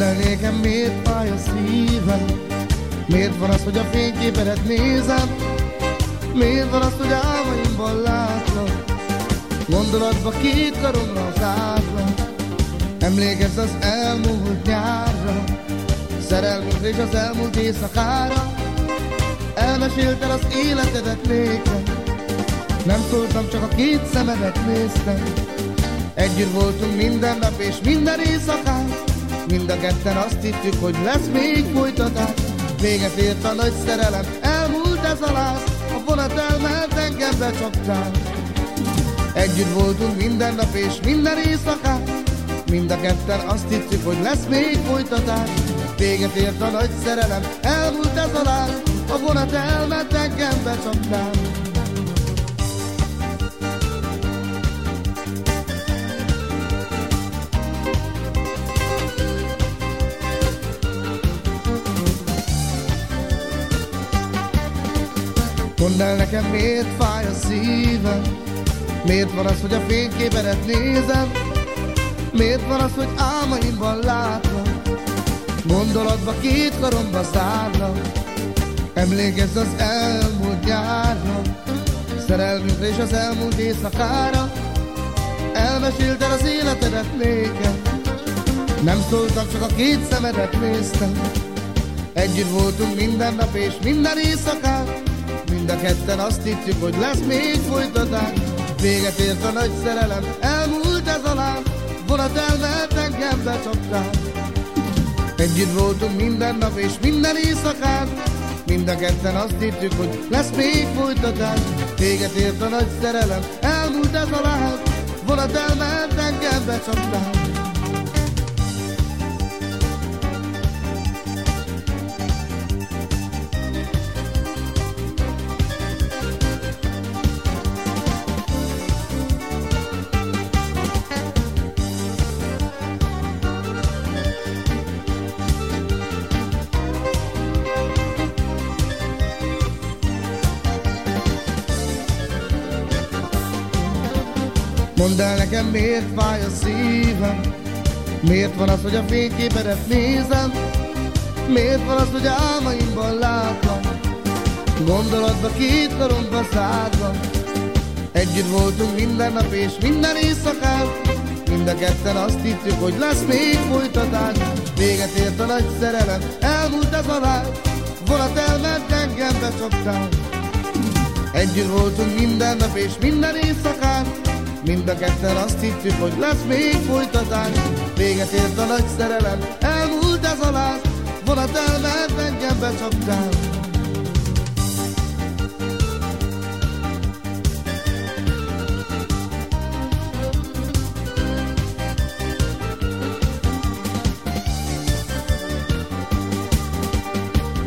el nékem, miért fáj a szívem? Miért van az, hogy a fényképedet nézem? Miért van az, hogy álmaimban látlak? Gondolatba két karomra zárva Emlékezz az elmúlt nyárra. Szerelmünkre és az elmúlt éjszakára. Elmesélted az életedet nékem. Nem szóltam, csak a két szemedet néztem. Együtt voltunk minden nap és minden éjszakán Mind a ketten azt hittük, hogy lesz még folytatás Véget ért a nagy szerelem, elmúlt ez a láz A vonat elment, engem becsaptál. Együtt voltunk minden nap és minden éjszakán. Mind a ketten azt hittük, hogy lesz még folytatás Véget ért a nagy szerelem, elmúlt ez a láz A vonat elment, engem becsaptál Mondd el nekem, miért fáj a szívem? Miért van az, hogy a fényképedet nézem? Miért van az, hogy álmaimban látlak Gondolatba két karomba zárlak Emlékezz az elmúlt nyárra Szerelmünkre és az elmúlt éjszakára. Elmesélted az életedet nékem. Nem szóltam, csak a két szemedet néztem. Együtt voltunk minden nap és minden éjszakát Mind a ketten azt hittük, hogy lesz még folytatás. Véget ért a nagy szerelem, elmúlt ez a láng Vonat elment, engem becsaptál. Együtt voltunk minden nap és minden éjszakán. Mind a ketten azt hittük, hogy lesz még folytatás. Véget ért a nagy szerelem, elmúlt ez a láng Vonat elment, engem becsaptál Mondd el nekem, miért fáj a szívem? Miért van az, hogy a fényképedet nézem? Miért van az, hogy álmaimban látlak Gondolatba két karomba szárva Együtt voltunk minden nap és minden éjszakán. Mind a ketten azt hittük, hogy lesz még folytatás. Véget ért a nagy szerelem, elmúlt ez a lány. Vonat elment, engem becsaptál. Együtt voltunk minden nap és minden éjszakán Mind a ketten azt hittük, hogy lesz még folytatás. Véget ért a nagy szerelem, elmúlt ez a láz Vonat elment, engem becsaptál.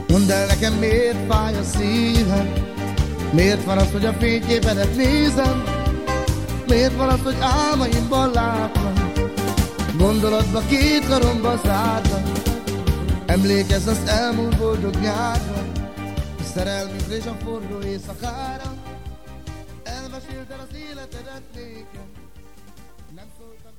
Mondd el nekem, miért fáj a szívem? Miért van az, hogy a fényképedet nézem Miért van az, hogy álmaimban látlak Gondolatba két karomba zárlak Emlékezz az elmúlt boldog nyárra A szerelmünkre és a forró éjszakára Elmesélted az életedet nékem. Nem szóltam